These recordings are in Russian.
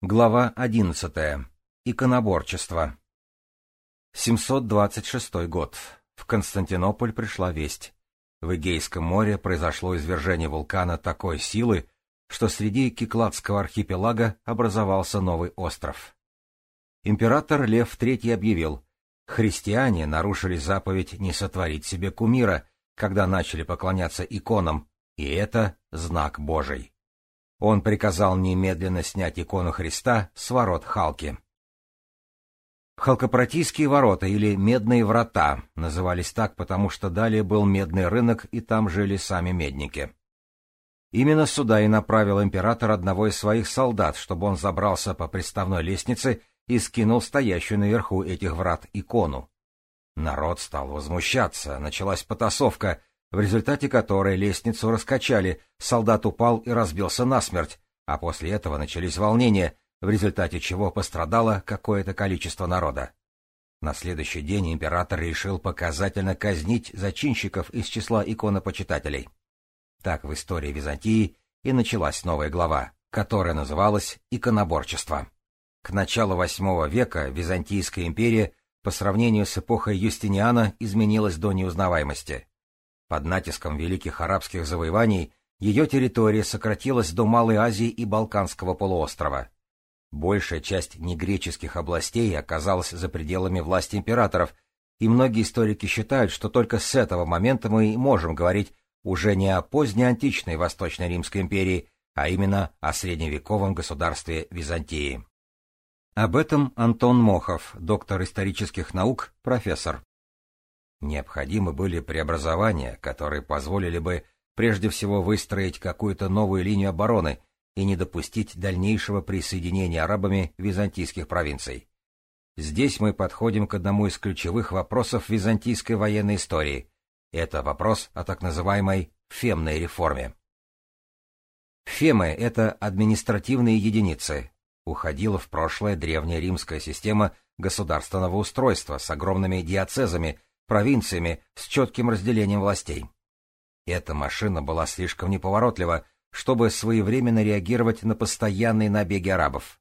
Глава 11. Иконоборчество. 726 год. В Константинополь пришла весть. В Эгейском море произошло извержение вулкана такой силы, что среди Кикладского архипелага образовался новый остров. Император Лев III объявил, христиане нарушили заповедь не сотворить себе кумира, когда начали поклоняться иконам, и это знак Божий. Он приказал немедленно снять икону Христа с ворот Халки. Халкопротийские ворота или Медные врата назывались так, потому что далее был медный рынок, и там жили сами медники. Именно сюда и направил император одного из своих солдат, чтобы он забрался по приставной лестнице и скинул стоящую наверху этих врат икону. Народ стал возмущаться, началась потасовка, в результате которой лестницу раскачали, солдат упал и разбился насмерть, а после этого начались волнения, в результате чего пострадало какое-то количество народа. На следующий день император решил показательно казнить зачинщиков из числа иконопочитателей. Так в истории Византии и началась новая глава, которая называлась «Иконоборчество». К началу VIII века Византийская империя по сравнению с эпохой Юстиниана изменилась до неузнаваемости. Под натиском великих арабских завоеваний ее территория сократилась до Малой Азии и Балканского полуострова. Большая часть негреческих областей оказалась за пределами власти императоров, и многие историки считают, что только с этого момента мы можем говорить уже не о позднеантичной Восточной Римской империи, а именно о средневековом государстве Византии. Об этом Антон Мохов, доктор исторических наук, профессор. Необходимы были преобразования, которые позволили бы прежде всего выстроить какую-то новую линию обороны и не допустить дальнейшего присоединения арабами византийских провинций. Здесь мы подходим к одному из ключевых вопросов византийской военной истории. Это вопрос о так называемой фемной реформе. Фемы — это административные единицы. Уходила в прошлое древняя римская система государственного устройства с огромными диацезами, провинциями с четким разделением властей. Эта машина была слишком неповоротлива, чтобы своевременно реагировать на постоянные набеги арабов.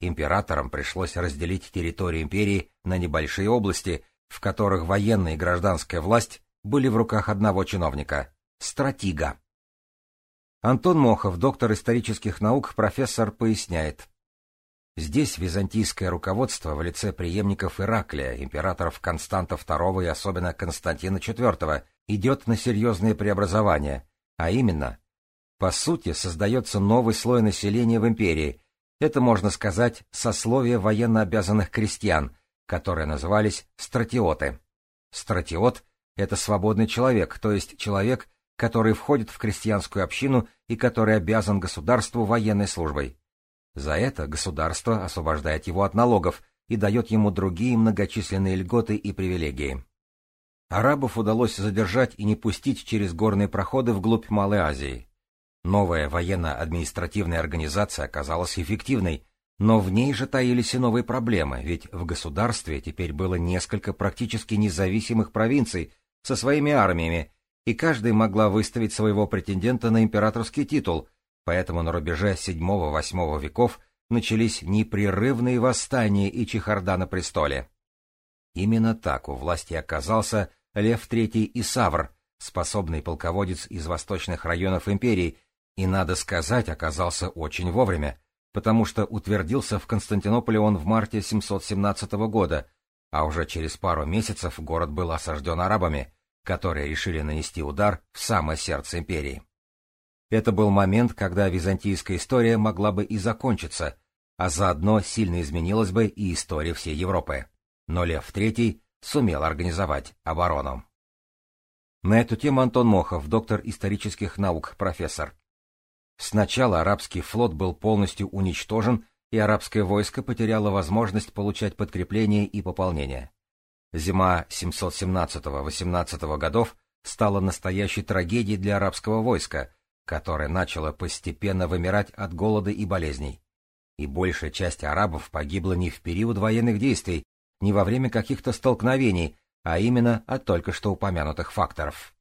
Императорам пришлось разделить территорию империи на небольшие области, в которых военная и гражданская власть были в руках одного чиновника — стратига. Антон Мохов, доктор исторических наук, профессор, поясняет. Здесь византийское руководство в лице преемников Ираклия, императоров Константа II и особенно Константина IV, идет на серьезные преобразования, а именно, по сути, создается новый слой населения в империи, это, можно сказать, сословие военно обязанных крестьян, которые назывались стратиоты. Стратиот — это свободный человек, то есть человек, который входит в крестьянскую общину и который обязан государству военной службой. За это государство освобождает его от налогов и дает ему другие многочисленные льготы и привилегии. Арабов удалось задержать и не пустить через горные проходы вглубь Малой Азии. Новая военно-административная организация оказалась эффективной, но в ней же таились и новые проблемы, ведь в государстве теперь было несколько практически независимых провинций со своими армиями, и каждая могла выставить своего претендента на императорский титул, поэтому на рубеже VII-VIII веков начались непрерывные восстания и чехарда на престоле. Именно так у власти оказался Лев III и Савр, способный полководец из восточных районов империи, и, надо сказать, оказался очень вовремя, потому что утвердился в Константинополе он в марте 717 года, а уже через пару месяцев город был осажден арабами, которые решили нанести удар в самое сердце империи. Это был момент, когда византийская история могла бы и закончиться, а заодно сильно изменилась бы и история всей Европы. Но Лев III сумел организовать оборону. На эту тему Антон Мохов, доктор исторических наук, профессор. Сначала арабский флот был полностью уничтожен, и арабское войско потеряло возможность получать подкрепление и пополнение. Зима 717-18 годов стала настоящей трагедией для арабского войска, которое начало постепенно вымирать от голода и болезней. И большая часть арабов погибла не в период военных действий, не во время каких-то столкновений, а именно от только что упомянутых факторов.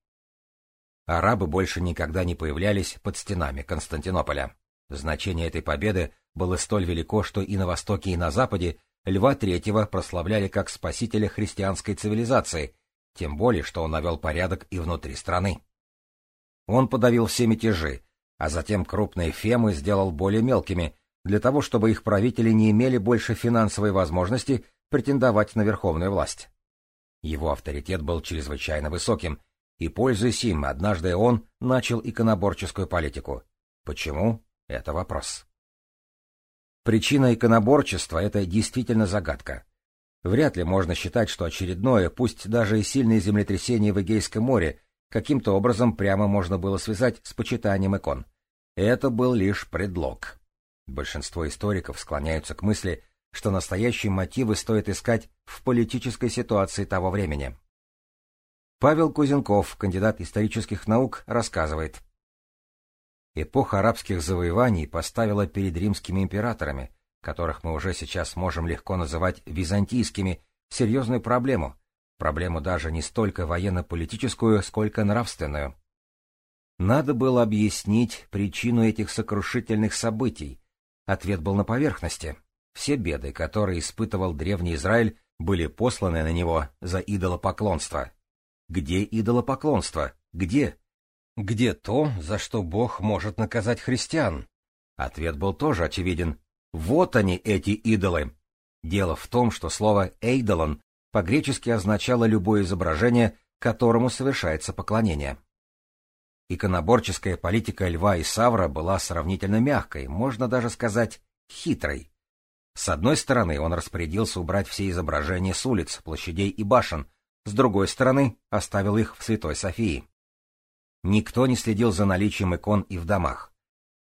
Арабы больше никогда не появлялись под стенами Константинополя. Значение этой победы было столь велико, что и на Востоке, и на Западе Льва Третьего прославляли как спасителя христианской цивилизации, тем более, что он навел порядок и внутри страны. Он подавил все мятежи, а затем крупные фемы сделал более мелкими, для того, чтобы их правители не имели больше финансовой возможности претендовать на верховную власть. Его авторитет был чрезвычайно высоким, и, пользуясь им, однажды он начал иконоборческую политику. Почему? Это вопрос. Причина иконоборчества — это действительно загадка. Вряд ли можно считать, что очередное, пусть даже и сильное землетрясение в Эгейском море, каким-то образом прямо можно было связать с почитанием икон. Это был лишь предлог. Большинство историков склоняются к мысли, что настоящие мотивы стоит искать в политической ситуации того времени. Павел Кузенков, кандидат исторических наук, рассказывает. Эпоха арабских завоеваний поставила перед римскими императорами, которых мы уже сейчас можем легко называть византийскими, серьезную проблему, проблему даже не столько военно-политическую, сколько нравственную. Надо было объяснить причину этих сокрушительных событий. Ответ был на поверхности. Все беды, которые испытывал древний Израиль, были посланы на него за идолопоклонство. Где идолопоклонство? Где? Где то, за что Бог может наказать христиан? Ответ был тоже очевиден. Вот они, эти идолы. Дело в том, что слово «эйдолон» по-гречески означало любое изображение, которому совершается поклонение. Иконоборческая политика Льва и Савра была сравнительно мягкой, можно даже сказать, хитрой. С одной стороны, он распорядился убрать все изображения с улиц, площадей и башен, с другой стороны, оставил их в Святой Софии. Никто не следил за наличием икон и в домах.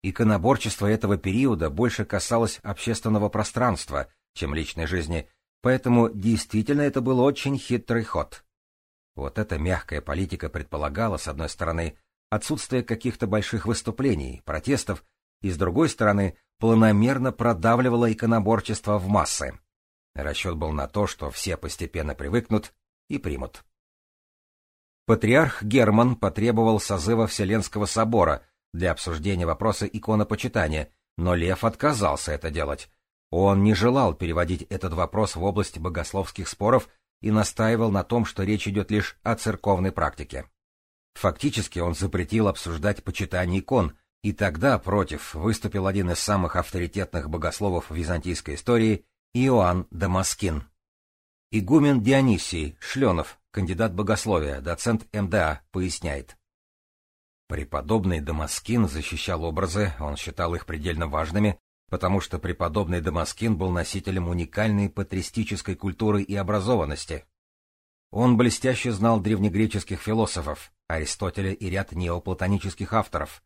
Иконоборчество этого периода больше касалось общественного пространства, чем личной жизни, поэтому действительно это был очень хитрый ход. Вот эта мягкая политика предполагала, с одной стороны, отсутствие каких-то больших выступлений, протестов, и, с другой стороны, планомерно продавливала иконоборчество в массы. Расчет был на то, что все постепенно привыкнут и примут. Патриарх Герман потребовал созыва Вселенского собора для обсуждения вопроса иконопочитания, но Лев отказался это делать. Он не желал переводить этот вопрос в область богословских споров и настаивал на том, что речь идет лишь о церковной практике. Фактически он запретил обсуждать почитание икон, и тогда против выступил один из самых авторитетных богословов византийской истории Иоанн Дамаскин. Игумен Дионисий Шленов, кандидат богословия, доцент МДА, поясняет. Преподобный Дамаскин защищал образы, он считал их предельно важными, потому что преподобный Дамаскин был носителем уникальной патристической культуры и образованности. Он блестяще знал древнегреческих философов, Аристотеля и ряд неоплатонических авторов.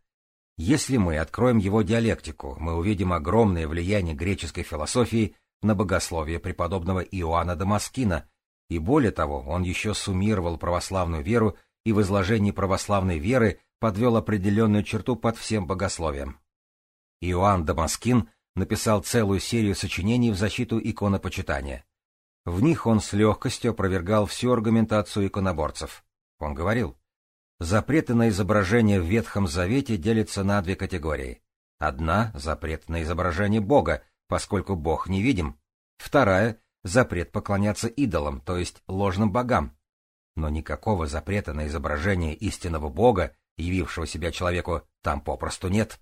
Если мы откроем его диалектику, мы увидим огромное влияние греческой философии на богословие преподобного Иоанна Дамаскина, и более того, он еще суммировал православную веру и в изложении православной веры подвел определенную черту под всем богословием. Иоанн Дамаскин написал целую серию сочинений в защиту иконопочитания. В них он с легкостью опровергал всю аргументацию иконоборцев. Он говорил, запреты на изображение в Ветхом Завете делятся на две категории. Одна — запрет на изображение Бога, поскольку Бог невидим. Вторая — запрет поклоняться идолам, то есть ложным богам. Но никакого запрета на изображение истинного Бога, явившего себя человеку, там попросту нет.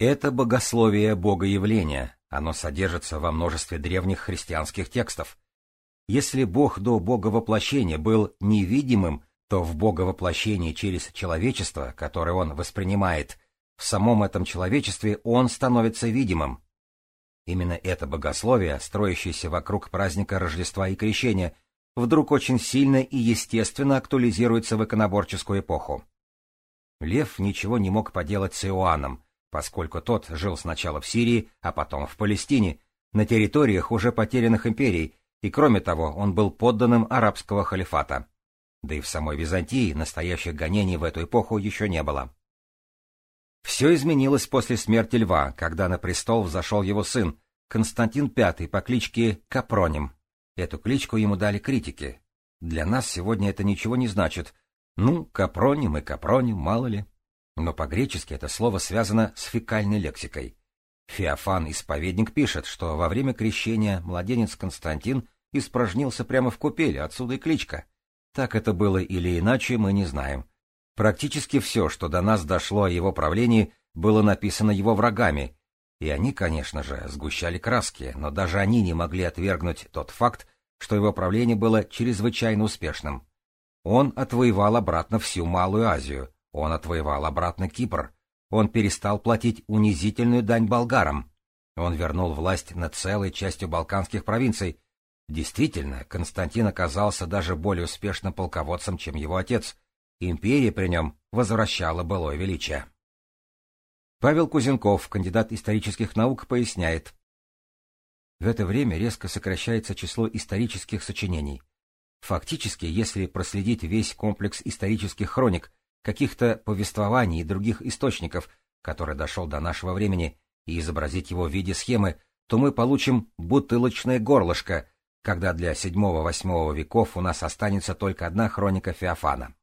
Это богословие богоявления, оно содержится во множестве древних христианских текстов. Если Бог до боговоплощения был невидимым, то в боговоплощении через человечество, которое он воспринимает, в самом этом человечестве он становится видимым. Именно это богословие, строящееся вокруг праздника Рождества и Крещения, вдруг очень сильно и естественно актуализируется в иконоборческую эпоху. Лев ничего не мог поделать с Иоанном, поскольку тот жил сначала в Сирии, а потом в Палестине, на территориях уже потерянных империй, и кроме того он был подданным арабского халифата. Да и в самой Византии настоящих гонений в эту эпоху еще не было. Все изменилось после смерти льва, когда на престол взошел его сын, Константин V по кличке Капроним. Эту кличку ему дали критики. Для нас сегодня это ничего не значит. Ну, Капроним и Капроним, мало ли. Но по-гречески это слово связано с фекальной лексикой. Феофан-исповедник пишет, что во время крещения младенец Константин испражнился прямо в купели, отсюда и кличка. Так это было или иначе, мы не знаем. Практически все, что до нас дошло о его правлении, было написано его врагами, и они, конечно же, сгущали краски, но даже они не могли отвергнуть тот факт, что его правление было чрезвычайно успешным. Он отвоевал обратно всю Малую Азию, он отвоевал обратно Кипр, он перестал платить унизительную дань болгарам, он вернул власть над целой частью балканских провинций. Действительно, Константин оказался даже более успешным полководцем, чем его отец. Империя при нем возвращала былое величие. Павел Кузенков, кандидат исторических наук, поясняет. В это время резко сокращается число исторических сочинений. Фактически, если проследить весь комплекс исторических хроник, каких-то повествований и других источников, который дошел до нашего времени, и изобразить его в виде схемы, то мы получим бутылочное горлышко, когда для VII-VIII веков у нас останется только одна хроника Феофана.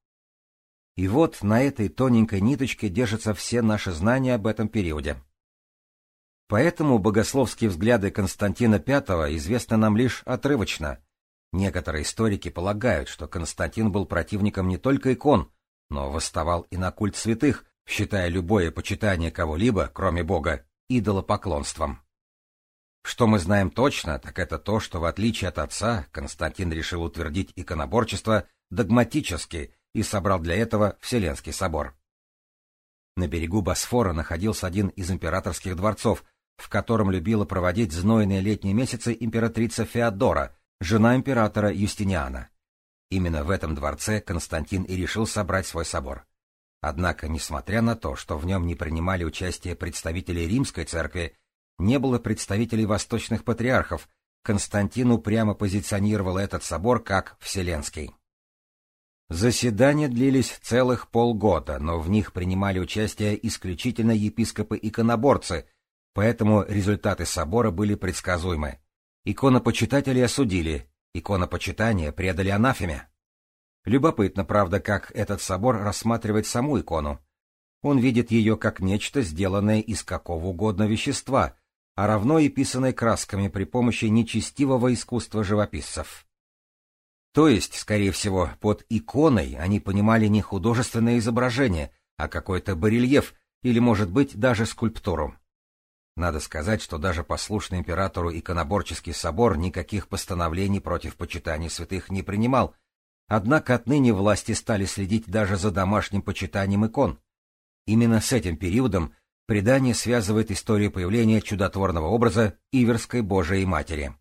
И вот на этой тоненькой ниточке держатся все наши знания об этом периоде. Поэтому богословские взгляды Константина V известны нам лишь отрывочно. Некоторые историки полагают, что Константин был противником не только икон, но восставал и на культ святых, считая любое почитание кого-либо, кроме Бога, идолопоклонством. Что мы знаем точно, так это то, что в отличие от отца, Константин решил утвердить иконоборчество догматически и собрал для этого Вселенский собор. На берегу Босфора находился один из императорских дворцов, в котором любила проводить знойные летние месяцы императрица Феодора, жена императора Юстиниана. Именно в этом дворце Константин и решил собрать свой собор. Однако, несмотря на то, что в нем не принимали участие представители римской церкви, не было представителей восточных патриархов, Константин упрямо позиционировал этот собор как Вселенский. Заседания длились целых полгода, но в них принимали участие исключительно епископы-иконоборцы, поэтому результаты собора были предсказуемы. Иконопочитатели осудили, иконопочитание предали анафеме. Любопытно, правда, как этот собор рассматривает саму икону. Он видит ее как нечто, сделанное из какого угодно вещества, а равно и писанное красками при помощи нечестивого искусства живописцев. То есть, скорее всего, под иконой они понимали не художественное изображение, а какой-то барельеф или, может быть, даже скульптуру. Надо сказать, что даже послушный императору иконоборческий собор никаких постановлений против почитания святых не принимал, однако отныне власти стали следить даже за домашним почитанием икон. Именно с этим периодом предание связывает историю появления чудотворного образа Иверской Божией Матери.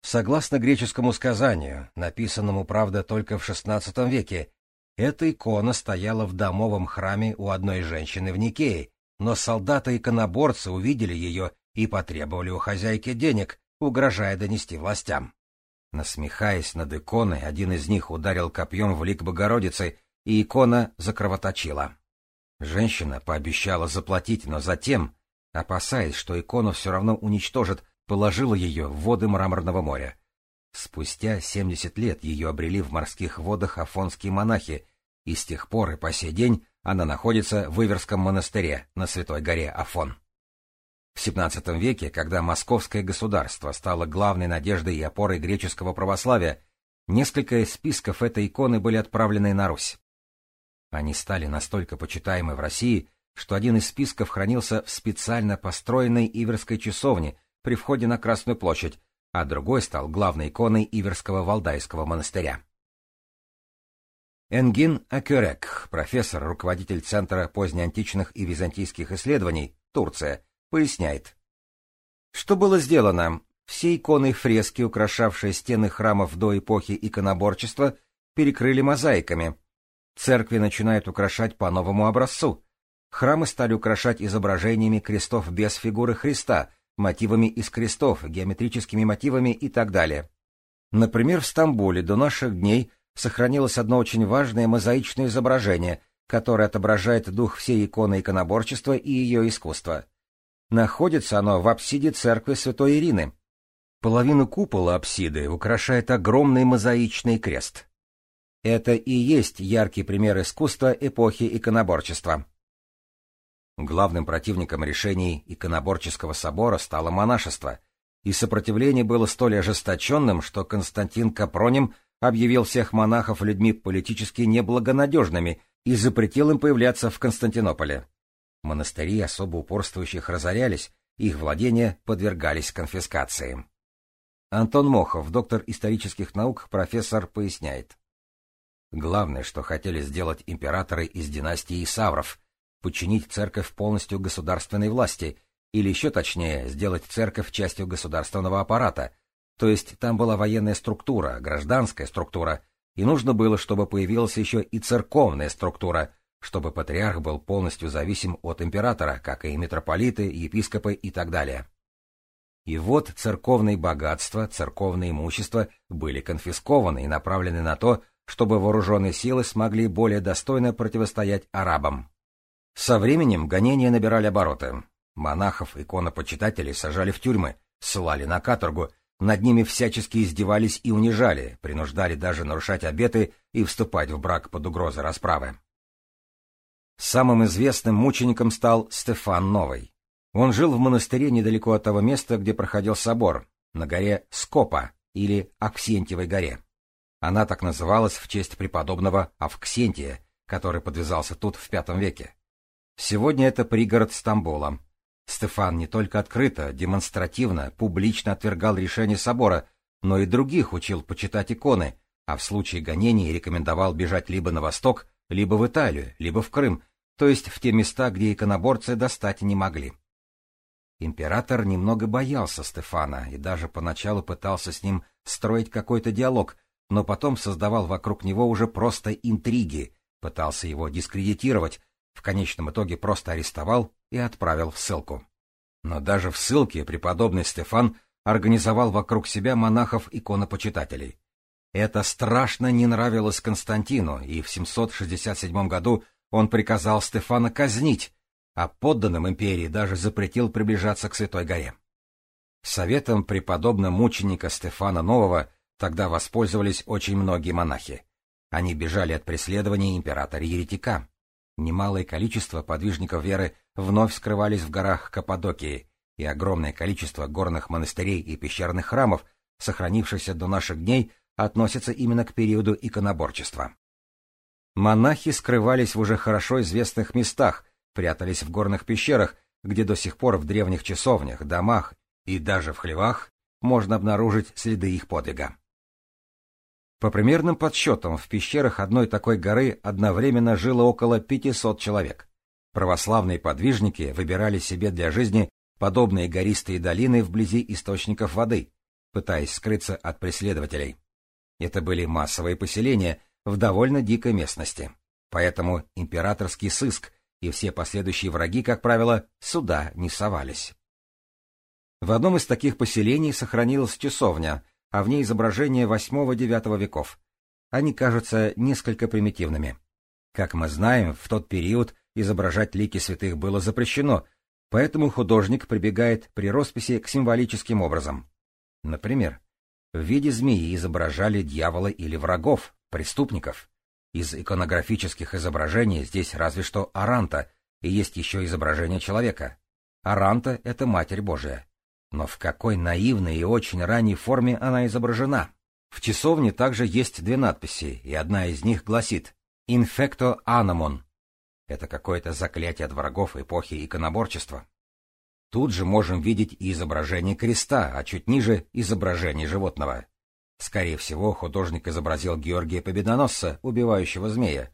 Согласно греческому сказанию, написанному, правда, только в XVI веке, эта икона стояла в домовом храме у одной женщины в Никее, но солдаты-иконоборцы увидели ее и потребовали у хозяйки денег, угрожая донести властям. Насмехаясь над иконой, один из них ударил копьем в лик Богородицы, и икона закровоточила. Женщина пообещала заплатить, но затем, опасаясь, что икону все равно уничтожат, положила ее в воды Мраморного моря. Спустя семьдесят лет ее обрели в морских водах афонские монахи, и с тех пор и по сей день она находится в Иверском монастыре на Святой горе Афон. В XVII веке, когда московское государство стало главной надеждой и опорой греческого православия, несколько списков этой иконы были отправлены на Русь. Они стали настолько почитаемы в России, что один из списков хранился в специально построенной Иверской часовне при входе на Красную площадь, а другой стал главной иконой Иверского Валдайского монастыря. Энгин Акюрек, профессор, руководитель Центра позднеантичных и византийских исследований, Турция, поясняет. Что было сделано? Все иконы и фрески, украшавшие стены храмов до эпохи иконоборчества, перекрыли мозаиками. Церкви начинают украшать по новому образцу. Храмы стали украшать изображениями крестов без фигуры Христа, мотивами из крестов, геометрическими мотивами и так далее. Например, в Стамбуле до наших дней сохранилось одно очень важное мозаичное изображение, которое отображает дух всей иконы иконоборчества и ее искусства. Находится оно в апсиде церкви Святой Ирины. Половину купола апсиды украшает огромный мозаичный крест. Это и есть яркий пример искусства эпохи иконоборчества. Главным противником решений иконоборческого собора стало монашество, и сопротивление было столь ожесточенным, что Константин Капроним объявил всех монахов людьми политически неблагонадежными и запретил им появляться в Константинополе. Монастыри особо упорствующих разорялись, их владения подвергались конфискации. Антон Мохов, доктор исторических наук, профессор, поясняет. Главное, что хотели сделать императоры из династии Исавров, подчинить церковь полностью государственной власти, или еще точнее, сделать церковь частью государственного аппарата, то есть там была военная структура, гражданская структура, и нужно было, чтобы появилась еще и церковная структура, чтобы патриарх был полностью зависим от императора, как и митрополиты, епископы и так далее. И вот церковные богатства, церковное имущество были конфискованы и направлены на то, чтобы вооруженные силы смогли более достойно противостоять арабам. Со временем гонения набирали обороты. Монахов, иконопочитателей сажали в тюрьмы, ссылали на каторгу, над ними всячески издевались и унижали, принуждали даже нарушать обеты и вступать в брак под угрозой расправы. Самым известным мучеником стал Стефан Новый. Он жил в монастыре недалеко от того места, где проходил собор, на горе Скопа или Аксентьевой горе. Она так называлась в честь преподобного Авксентия, который подвязался тут в V веке. Сегодня это пригород Стамбула. Стефан не только открыто, демонстративно, публично отвергал решение собора, но и других учил почитать иконы, а в случае гонений рекомендовал бежать либо на восток, либо в Италию, либо в Крым, то есть в те места, где иконоборцы достать не могли. Император немного боялся Стефана и даже поначалу пытался с ним строить какой-то диалог, но потом создавал вокруг него уже просто интриги, пытался его дискредитировать, в конечном итоге просто арестовал и отправил в ссылку. Но даже в ссылке преподобный Стефан организовал вокруг себя монахов-иконопочитателей. Это страшно не нравилось Константину, и в 767 году он приказал Стефана казнить, а подданным империи даже запретил приближаться к Святой горе. Советом преподобного мученика Стефана Нового тогда воспользовались очень многие монахи. Они бежали от преследования императора-еретика. Немалое количество подвижников веры вновь скрывались в горах Каппадокии, и огромное количество горных монастырей и пещерных храмов, сохранившихся до наших дней, относятся именно к периоду иконоборчества. Монахи скрывались в уже хорошо известных местах, прятались в горных пещерах, где до сих пор в древних часовнях, домах и даже в хлевах можно обнаружить следы их подвига. По примерным подсчетам, в пещерах одной такой горы одновременно жило около 500 человек. Православные подвижники выбирали себе для жизни подобные гористые долины вблизи источников воды, пытаясь скрыться от преследователей. Это были массовые поселения в довольно дикой местности. Поэтому императорский сыск и все последующие враги, как правило, сюда не совались. В одном из таких поселений сохранилась часовня — а в ней изображения VIII-IX веков. Они кажутся несколько примитивными. Как мы знаем, в тот период изображать лики святых было запрещено, поэтому художник прибегает при росписи к символическим образом. Например, в виде змеи изображали дьявола или врагов, преступников. Из иконографических изображений здесь разве что Аранта, и есть еще изображение человека. Аранта — это Матерь Божия. Но в какой наивной и очень ранней форме она изображена? В часовне также есть две надписи, и одна из них гласит «Infecto Anamon». Это какое-то заклятие от врагов эпохи иконоборчества. Тут же можем видеть и изображение креста, а чуть ниже — изображение животного. Скорее всего, художник изобразил Георгия Победоносца, убивающего змея.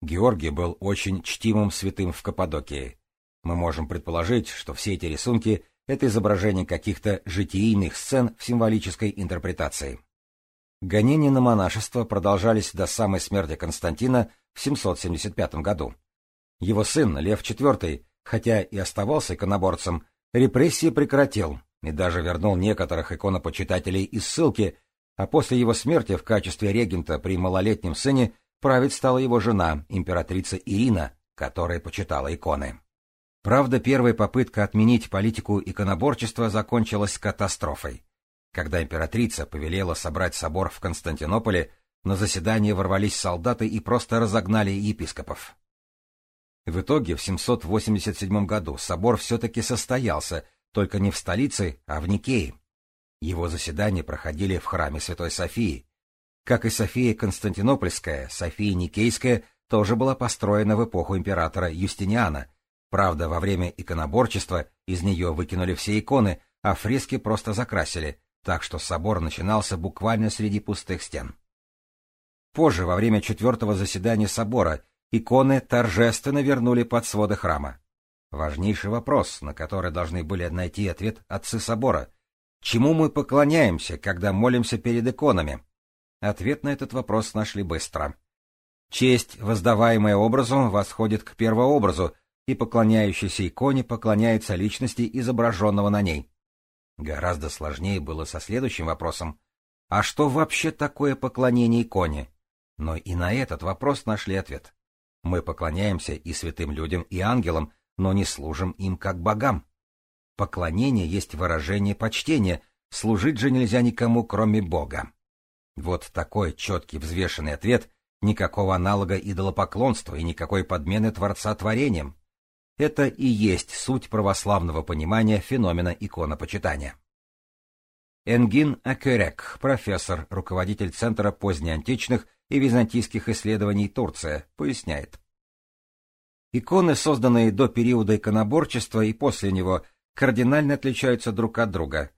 Георгий был очень чтимым святым в Каппадокии. Мы можем предположить, что все эти рисунки это изображение каких-то житийных сцен в символической интерпретации. Гонения на монашество продолжались до самой смерти Константина в 775 году. Его сын, Лев IV, хотя и оставался иконоборцем, репрессии прекратил и даже вернул некоторых иконопочитателей из ссылки, а после его смерти в качестве регента при малолетнем сыне править стала его жена, императрица Ирина, которая почитала иконы. Правда, первая попытка отменить политику иконоборчества закончилась катастрофой. Когда императрица повелела собрать собор в Константинополе, на заседание ворвались солдаты и просто разогнали епископов. В итоге в 787 году собор все-таки состоялся, только не в столице, а в Никее. Его заседания проходили в храме Святой Софии. Как и София Константинопольская, София Никейская тоже была построена в эпоху императора Юстиниана. Правда, во время иконоборчества из нее выкинули все иконы, а фрески просто закрасили, так что собор начинался буквально среди пустых стен. Позже, во время четвертого заседания собора, иконы торжественно вернули под своды храма. Важнейший вопрос, на который должны были найти ответ отцы собора. Чему мы поклоняемся, когда молимся перед иконами? Ответ на этот вопрос нашли быстро. Честь, воздаваемая образом, восходит к первообразу, и поклоняющийся иконе поклоняется личности изображенного на ней. Гораздо сложнее было со следующим вопросом. А что вообще такое поклонение иконе? Но и на этот вопрос нашли ответ. Мы поклоняемся и святым людям, и ангелам, но не служим им как богам. Поклонение есть выражение почтения, служить же нельзя никому, кроме Бога. Вот такой четкий взвешенный ответ, никакого аналога идолопоклонства и никакой подмены Творца творением. Это и есть суть православного понимания феномена иконопочитания. Энгин Акерек, профессор, руководитель Центра позднеантичных и византийских исследований Турция, поясняет. Иконы, созданные до периода иконоборчества и после него, кардинально отличаются друг от друга.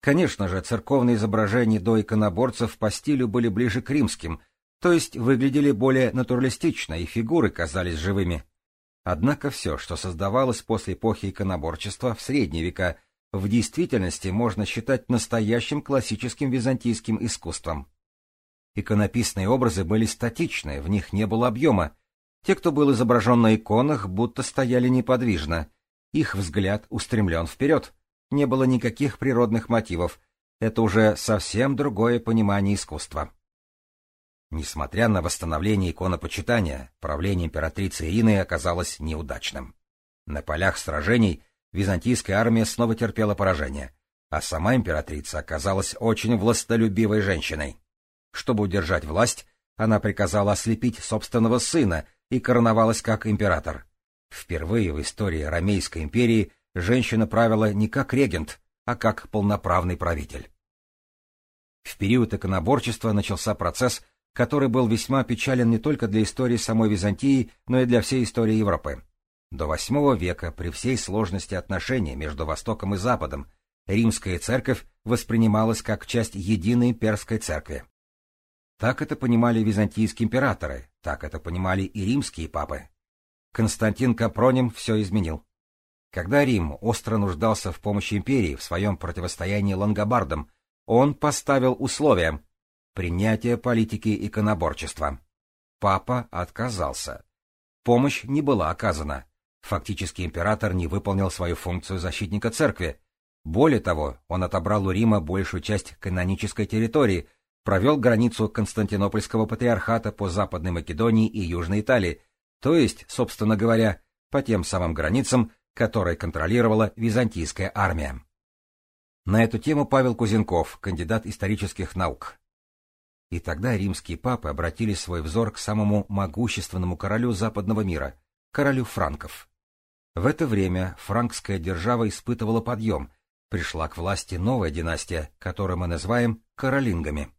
Конечно же, церковные изображения до иконоборцев по стилю были ближе к римским, то есть выглядели более натуралистично, и фигуры казались живыми. Однако все, что создавалось после эпохи иконоборчества в средние века, в действительности можно считать настоящим классическим византийским искусством. Иконописные образы были статичны, в них не было объема. Те, кто был изображен на иконах, будто стояли неподвижно. Их взгляд устремлен вперед. Не было никаких природных мотивов. Это уже совсем другое понимание искусства. Несмотря на восстановление иконопочитания, правление императрицы Ирины оказалось неудачным. На полях сражений византийская армия снова терпела поражение, а сама императрица оказалась очень властолюбивой женщиной. Чтобы удержать власть, она приказала ослепить собственного сына и короновалась как император. Впервые в истории Ромейской империи женщина правила не как регент, а как полноправный правитель. В период иконоборчества начался процесс который был весьма печален не только для истории самой Византии, но и для всей истории Европы. До VIII века, при всей сложности отношений между Востоком и Западом, римская церковь воспринималась как часть единой имперской церкви. Так это понимали византийские императоры, так это понимали и римские папы. Константин Капроним все изменил. Когда Рим остро нуждался в помощи империи в своем противостоянии лангобардам, он поставил условия, принятие политики иконоборчества. Папа отказался. Помощь не была оказана. Фактически император не выполнил свою функцию защитника церкви. Более того, он отобрал у Рима большую часть канонической территории, провел границу Константинопольского патриархата по Западной Македонии и Южной Италии, то есть, собственно говоря, по тем самым границам, которые контролировала византийская армия. На эту тему Павел Кузенков, кандидат исторических наук, и тогда римские папы обратили свой взор к самому могущественному королю западного мира, королю франков. В это время франкская держава испытывала подъем, пришла к власти новая династия, которую мы называем королингами.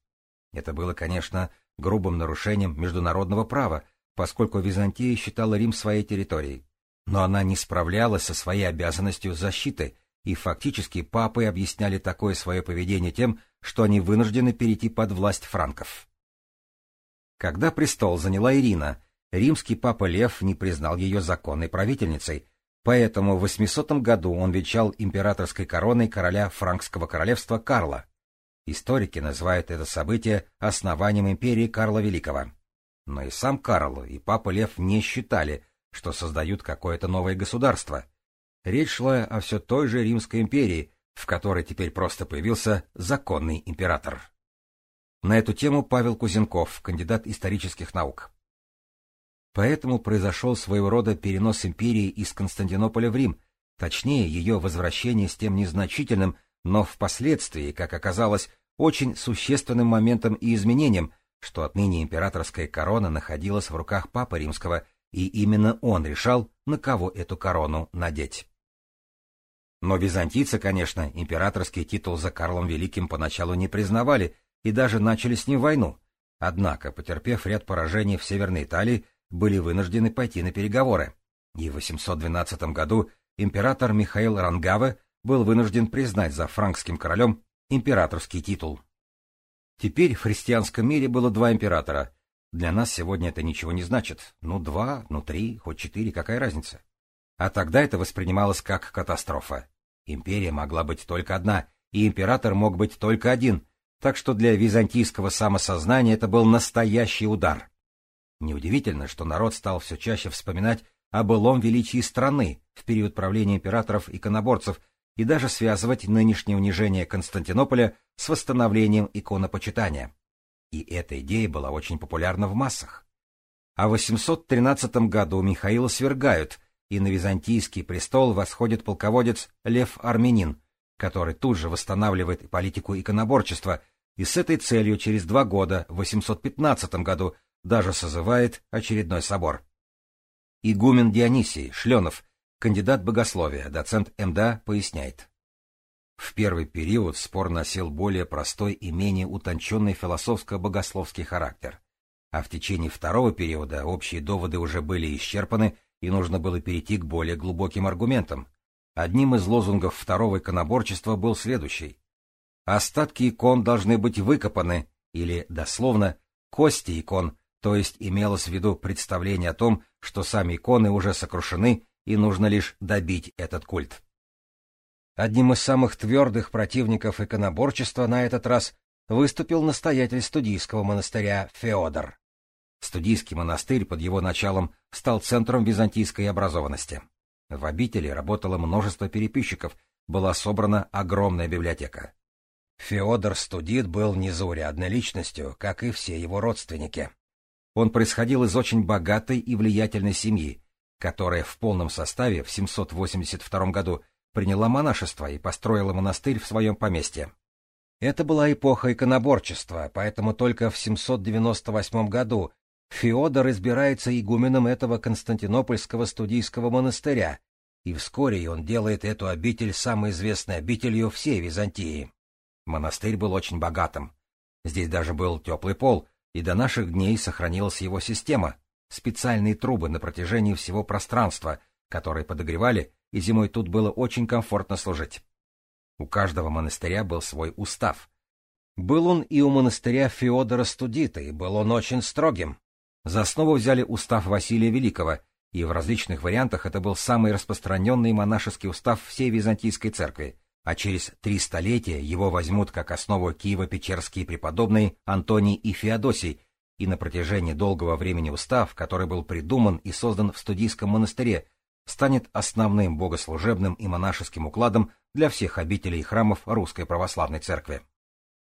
Это было, конечно, грубым нарушением международного права, поскольку Византия считала Рим своей территорией. Но она не справлялась со своей обязанностью защиты, и фактически папы объясняли такое свое поведение тем, что они вынуждены перейти под власть франков. Когда престол заняла Ирина, римский папа Лев не признал ее законной правительницей, поэтому в 800 году он вечал императорской короной короля франкского королевства Карла. Историки называют это событие основанием империи Карла Великого. Но и сам Карл, и папа Лев не считали, что создают какое-то новое государство. Речь шла о все той же Римской империи, в которой теперь просто появился законный император. На эту тему Павел Кузенков, кандидат исторических наук. Поэтому произошел своего рода перенос империи из Константинополя в Рим, точнее ее возвращение с тем незначительным, но впоследствии, как оказалось, очень существенным моментом и изменением, что отныне императорская корона находилась в руках Папы Римского, и именно он решал, на кого эту корону надеть. Но византийцы, конечно, императорский титул за Карлом Великим поначалу не признавали и даже начали с ним войну. Однако, потерпев ряд поражений в Северной Италии, были вынуждены пойти на переговоры. И в 812 году император Михаил Рангаве был вынужден признать за франкским королем императорский титул. Теперь в христианском мире было два императора. Для нас сегодня это ничего не значит. Ну, два, ну, три, хоть четыре, какая разница? А тогда это воспринималось как катастрофа. Империя могла быть только одна, и император мог быть только один, так что для византийского самосознания это был настоящий удар. Неудивительно, что народ стал все чаще вспоминать о былом величии страны в период правления императоров-иконоборцев и даже связывать нынешнее унижение Константинополя с восстановлением иконопочитания. И эта идея была очень популярна в массах. А в 813 году Михаила свергают, и на византийский престол восходит полководец Лев Армянин, который тут же восстанавливает политику иконоборчества и с этой целью через два года, в 815 году, даже созывает очередной собор. Игумен Дионисий Шленов, кандидат богословия, доцент МДА, поясняет. В первый период спор носил более простой и менее утонченный философско-богословский характер, а в течение второго периода общие доводы уже были исчерпаны и нужно было перейти к более глубоким аргументам. Одним из лозунгов второго иконоборчества был следующий. Остатки икон должны быть выкопаны, или, дословно, кости икон, то есть имелось в виду представление о том, что сами иконы уже сокрушены и нужно лишь добить этот культ. Одним из самых твердых противников иконоборчества на этот раз выступил настоятель студийского монастыря Феодор. Студийский монастырь под его началом стал центром византийской образованности. В обители работало множество переписчиков, была собрана огромная библиотека. Феодор Студит был незаурядной личностью, как и все его родственники. Он происходил из очень богатой и влиятельной семьи, которая в полном составе в 782 году приняла монашество и построила монастырь в своем поместье. Это была эпоха иконоборчества, поэтому только в 798 году Феодор избирается игуменом этого Константинопольского студийского монастыря, и вскоре он делает эту обитель самой известной обителью всей Византии. Монастырь был очень богатым. Здесь даже был теплый пол, и до наших дней сохранилась его система, специальные трубы на протяжении всего пространства, которые подогревали и зимой тут было очень комфортно служить. У каждого монастыря был свой устав. Был он и у монастыря Феодора Студита, и был он очень строгим. За основу взяли устав Василия Великого, и в различных вариантах это был самый распространенный монашеский устав всей Византийской церкви, а через три столетия его возьмут как основу Киево-Печерские преподобные Антоний и Феодосий, и на протяжении долгого времени устав, который был придуман и создан в студийском монастыре, станет основным богослужебным и монашеским укладом для всех обителей и храмов Русской Православной Церкви.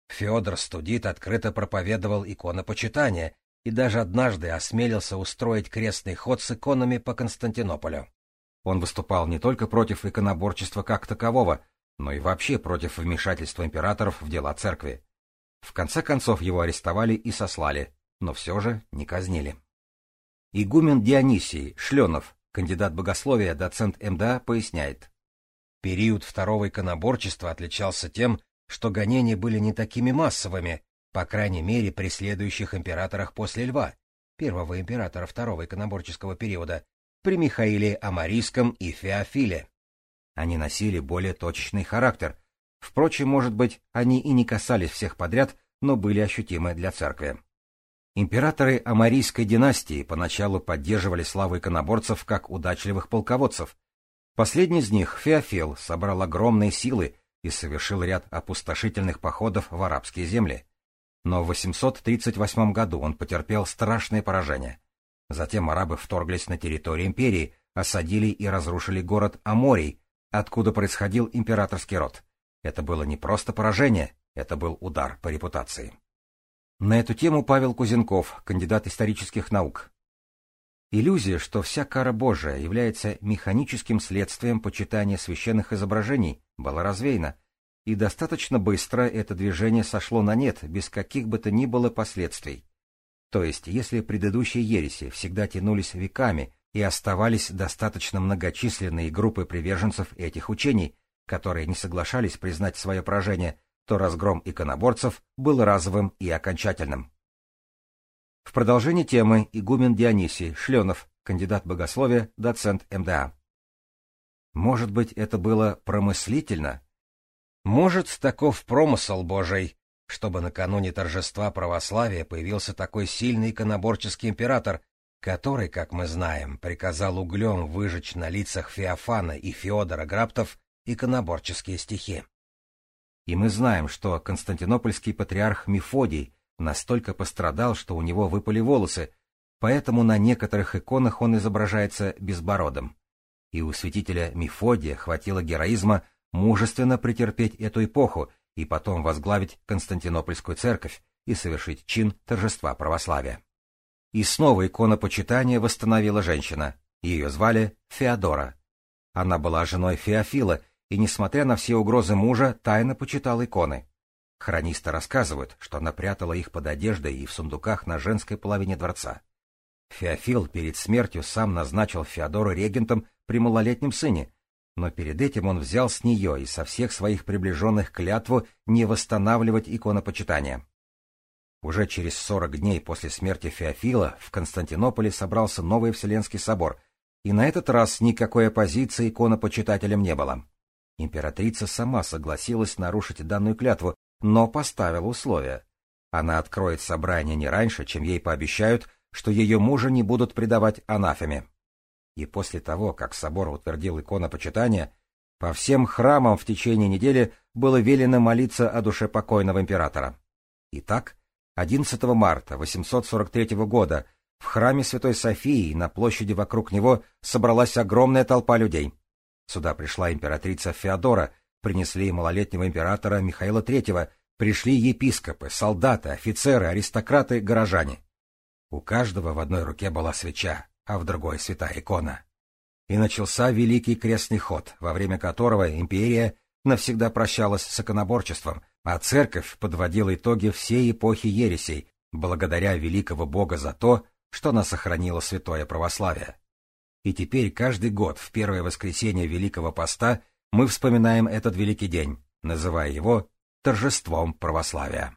Федор Студит открыто проповедовал иконопочитание и даже однажды осмелился устроить крестный ход с иконами по Константинополю. Он выступал не только против иконоборчества как такового, но и вообще против вмешательства императоров в дела церкви. В конце концов его арестовали и сослали, но все же не казнили. Игумен Дионисий Шленов Кандидат богословия, доцент МДА, поясняет. Период второго иконоборчества отличался тем, что гонения были не такими массовыми, по крайней мере при следующих императорах после Льва, первого императора второго иконоборческого периода, при Михаиле Амарийском и Феофиле. Они носили более точечный характер. Впрочем, может быть, они и не касались всех подряд, но были ощутимы для церкви. Императоры Амарийской династии поначалу поддерживали славу иконоборцев как удачливых полководцев. Последний из них, Феофил, собрал огромные силы и совершил ряд опустошительных походов в арабские земли. Но в 838 году он потерпел страшное поражение. Затем арабы вторглись на территорию империи, осадили и разрушили город Аморий, откуда происходил императорский род. Это было не просто поражение, это был удар по репутации. На эту тему Павел Кузенков, кандидат исторических наук. Иллюзия, что вся кара Божия является механическим следствием почитания священных изображений, была развеяна, и достаточно быстро это движение сошло на нет, без каких бы то ни было последствий. То есть, если предыдущие ереси всегда тянулись веками и оставались достаточно многочисленные группы приверженцев этих учений, которые не соглашались признать свое поражение, то разгром иконоборцев был разовым и окончательным. В продолжение темы игумен Дионисий Шленов, кандидат богословия, доцент МДА. Может быть, это было промыслительно? Может, таков промысел Божий, чтобы накануне торжества православия появился такой сильный иконоборческий император, который, как мы знаем, приказал углем выжечь на лицах Феофана и Феодора Граптов иконоборческие стихи. И мы знаем, что константинопольский патриарх Мефодий настолько пострадал, что у него выпали волосы, поэтому на некоторых иконах он изображается безбородым. И у святителя Мефодия хватило героизма мужественно претерпеть эту эпоху и потом возглавить Константинопольскую церковь и совершить чин торжества православия. И снова икона почитания восстановила женщина. Ее звали Феодора. Она была женой Феофила и, несмотря на все угрозы мужа, тайно почитала иконы. Хронисты рассказывают, что она прятала их под одеждой и в сундуках на женской половине дворца. Феофил перед смертью сам назначил Феодору регентом при малолетнем сыне, но перед этим он взял с нее и со всех своих приближенных клятву не восстанавливать иконопочитание. Уже через сорок дней после смерти Феофила в Константинополе собрался новый Вселенский собор, и на этот раз никакой оппозиции иконопочитателям не было. Императрица сама согласилась нарушить данную клятву, но поставила условия. Она откроет собрание не раньше, чем ей пообещают, что ее мужа не будут предавать анафеме. И после того, как собор утвердил иконопочитание, по всем храмам в течение недели было велено молиться о душе покойного императора. Итак, 11 марта 843 года в храме Святой Софии на площади вокруг него собралась огромная толпа людей. Сюда пришла императрица Феодора, принесли малолетнего императора Михаила III, пришли епископы, солдаты, офицеры, аристократы, горожане. У каждого в одной руке была свеча, а в другой святая икона. И начался Великий Крестный Ход, во время которого империя навсегда прощалась с иконоборчеством, а церковь подводила итоги всей эпохи ересей, благодаря великого Бога за то, что она сохранила святое православие. И теперь каждый год в первое воскресенье Великого Поста мы вспоминаем этот великий день, называя его торжеством православия.